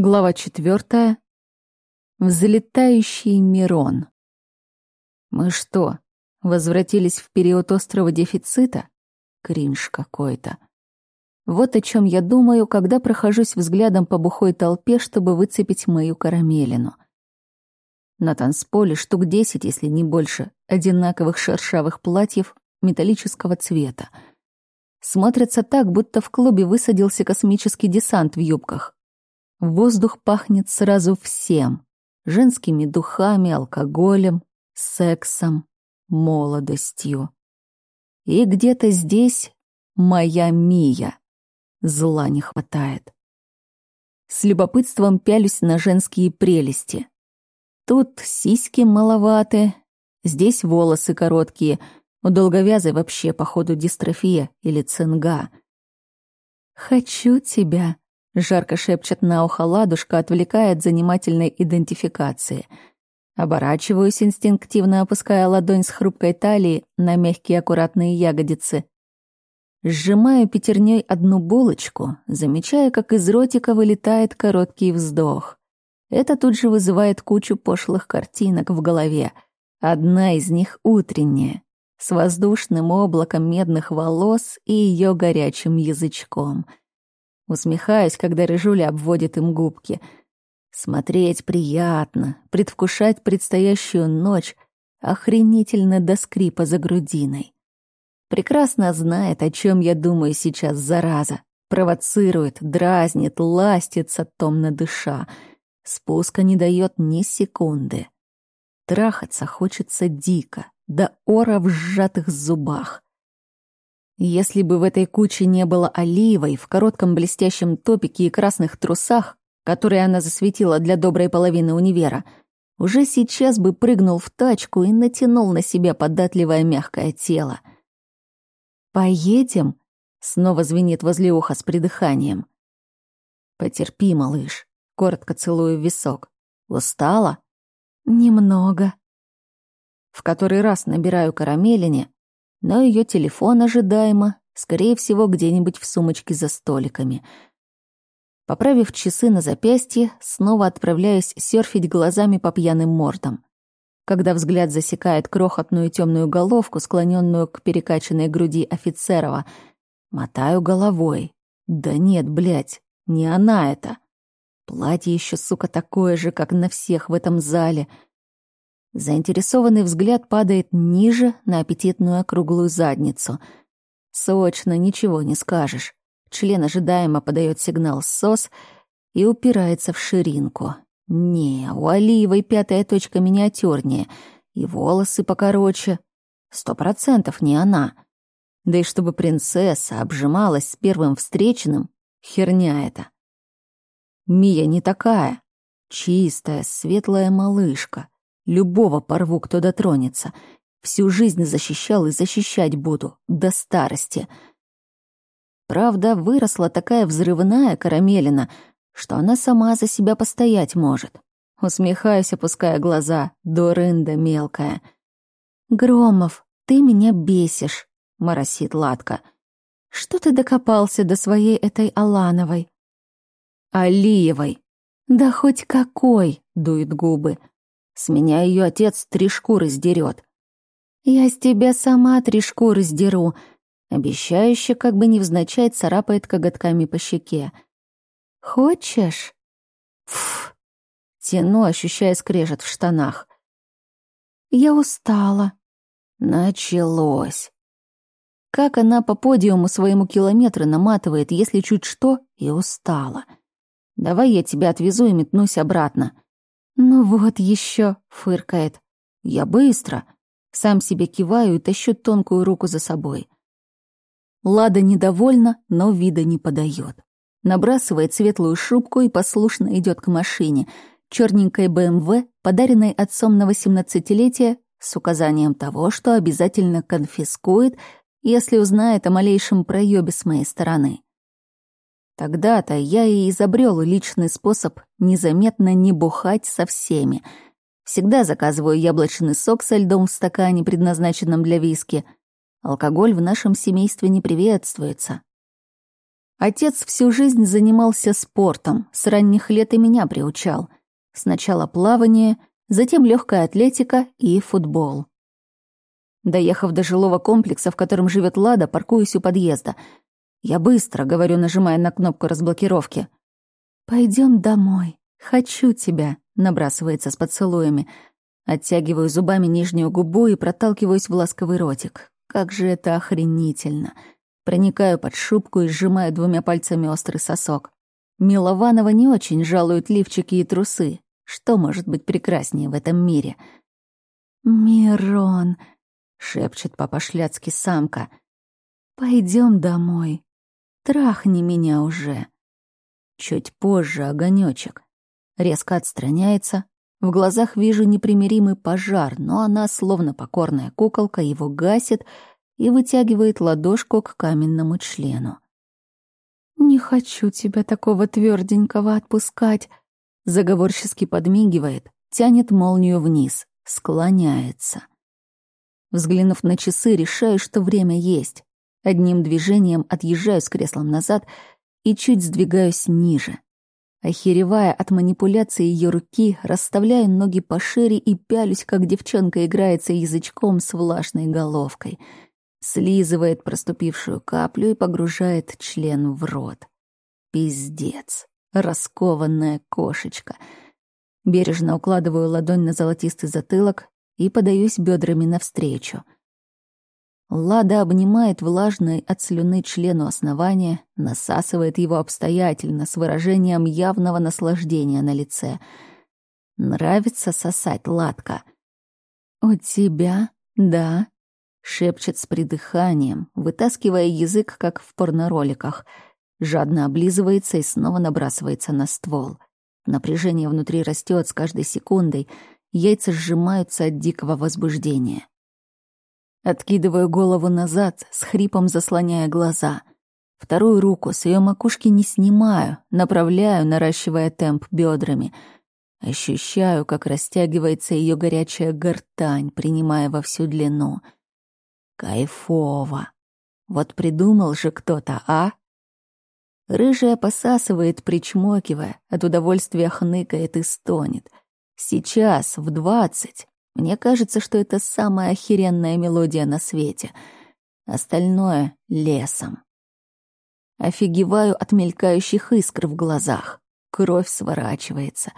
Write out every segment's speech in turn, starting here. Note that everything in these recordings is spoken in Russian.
Глава четвертая. Взлетающий Мирон. Мы что, возвратились в период острого дефицита? Кринж какой-то. Вот о чем я думаю, когда прохожусь взглядом по бухой толпе, чтобы выцепить мою карамелину. На танцполе штук десять, если не больше, одинаковых шершавых платьев металлического цвета. Смотрятся так, будто в клубе высадился космический десант в юбках. Воздух пахнет сразу всем. Женскими духами, алкоголем, сексом, молодостью. И где-то здесь моя Мия. Зла не хватает. С любопытством пялюсь на женские прелести. Тут сиськи маловаты, здесь волосы короткие, у долговязой вообще, походу, дистрофия или цинга. «Хочу тебя», Жарко шепчет на ухо ладушка, отвлекая от занимательной идентификации. Оборачиваюсь, инстинктивно опуская ладонь с хрупкой талии на мягкие аккуратные ягодицы. Сжимаю пятерней одну булочку, замечая, как из ротика вылетает короткий вздох. Это тут же вызывает кучу пошлых картинок в голове. Одна из них утренняя, с воздушным облаком медных волос и ее горячим язычком — Усмехаюсь, когда Рыжуля обводит им губки. Смотреть приятно, предвкушать предстоящую ночь охренительно до скрипа за грудиной. Прекрасно знает, о чем я думаю сейчас, зараза. Провоцирует, дразнит, ластится, томно дыша. Спуска не дает ни секунды. Трахаться хочется дико, до ора в сжатых зубах. Если бы в этой куче не было Алиевой в коротком блестящем топике и красных трусах, которые она засветила для доброй половины универа, уже сейчас бы прыгнул в тачку и натянул на себя податливое мягкое тело. «Поедем?» — снова звенит возле уха с придыханием. «Потерпи, малыш», — коротко целую в висок. «Устала?» «Немного». В который раз набираю карамелине, но ее телефон ожидаемо, скорее всего, где-нибудь в сумочке за столиками. Поправив часы на запястье, снова отправляюсь серфить глазами по пьяным мордам. Когда взгляд засекает крохотную темную головку, склоненную к перекачанной груди офицерова, мотаю головой. Да нет, блядь, не она это. Платье еще, сука, такое же, как на всех в этом зале — Заинтересованный взгляд падает ниже на аппетитную округлую задницу. Сочно, ничего не скажешь. Член ожидаемо подает сигнал «СОС» и упирается в ширинку. Не, у Алиевой пятая точка миниатюрнее, и волосы покороче. Сто процентов не она. Да и чтобы принцесса обжималась с первым встреченным, херня это. Мия не такая. Чистая, светлая малышка — Любого порву, кто дотронется. Всю жизнь защищал и защищать буду. До старости. Правда, выросла такая взрывная карамелина, что она сама за себя постоять может. Усмехаюсь, опуская глаза. Дурында мелкая. «Громов, ты меня бесишь», — моросит Ладка. «Что ты докопался до своей этой Алановой?» «Алиевой». «Да хоть какой», — дует губы. С меня ее отец три шкуры сдерет. Я с тебя сама три шкуры сдеру. Обещающе, как бы невзначай, царапает коготками по щеке. Хочешь? Фу. Тяну, ощущая скрежет в штанах. Я устала. Началось. Как она по подиуму своему километры наматывает, если чуть что, и устала. Давай я тебя отвезу и метнусь обратно. «Ну вот еще», — фыркает. «Я быстро». Сам себе киваю и тащу тонкую руку за собой. Лада недовольна, но вида не подает. Набрасывает светлую шубку и послушно идет к машине, черненькой БМВ, подаренной отцом на восемнадцатилетие, с указанием того, что обязательно конфискует, если узнает о малейшем проебе с моей стороны. Тогда-то я и изобрел личный способ незаметно не бухать со всеми. Всегда заказываю яблочный сок со льдом в стакане, предназначенном для виски. Алкоголь в нашем семействе не приветствуется. Отец всю жизнь занимался спортом, с ранних лет и меня приучал. Сначала плавание, затем легкая атлетика и футбол. Доехав до жилого комплекса, в котором живет Лада, паркуюсь у подъезда. Я быстро, говорю, нажимая на кнопку разблокировки. Пойдем домой. Хочу тебя», — набрасывается с поцелуями. Оттягиваю зубами нижнюю губу и проталкиваюсь в ласковый ротик. Как же это охренительно. Проникаю под шубку и сжимаю двумя пальцами острый сосок. Милованова не очень жалуют лифчики и трусы. Что может быть прекраснее в этом мире? «Мирон», — шепчет по-пошляцки самка. Пойдем домой. Трахни меня уже». Чуть позже огонечек. Резко отстраняется. В глазах вижу непримиримый пожар, но она, словно покорная куколка, его гасит и вытягивает ладошку к каменному члену. «Не хочу тебя такого тверденького отпускать», — заговорчески подмигивает, тянет молнию вниз, склоняется. Взглянув на часы, решаю, что время есть. Одним движением отъезжаю с креслом назад и чуть сдвигаюсь ниже. Охеревая от манипуляции ее руки, расставляю ноги пошире и пялюсь, как девчонка играется язычком с влажной головкой. Слизывает проступившую каплю и погружает член в рот. Пиздец. Раскованная кошечка. Бережно укладываю ладонь на золотистый затылок и подаюсь бедрами навстречу — Лада обнимает влажный от слюны члену основания, насасывает его обстоятельно с выражением явного наслаждения на лице. Нравится сосать Ладка. «У тебя, да?» — шепчет с придыханием, вытаскивая язык, как в порнороликах. Жадно облизывается и снова набрасывается на ствол. Напряжение внутри растет с каждой секундой, яйца сжимаются от дикого возбуждения. Откидываю голову назад, с хрипом заслоняя глаза. Вторую руку с ее макушки не снимаю, направляю, наращивая темп бедрами. Ощущаю, как растягивается ее горячая гортань, принимая во всю длину. Кайфово. Вот придумал же кто-то, а? Рыжая посасывает, причмокивая, от удовольствия хныкает и стонет. Сейчас, в двадцать, мне кажется, что это самая охеренная мелодия на свете. Остальное — лесом. Офигеваю от мелькающих искр в глазах. Кровь сворачивается.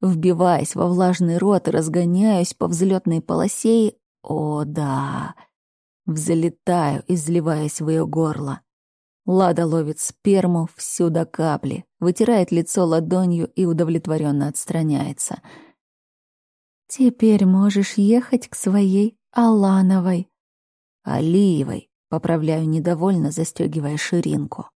Вбиваясь во влажный рот, разгоняюсь по взлетной полосе и... О, да! Взлетаю, изливаясь в ее горло. Лада ловит сперму всю до капли, вытирает лицо ладонью и удовлетворенно отстраняется — Теперь можешь ехать к своей Алановой. Алиевой, поправляю недовольно, застегивая ширинку.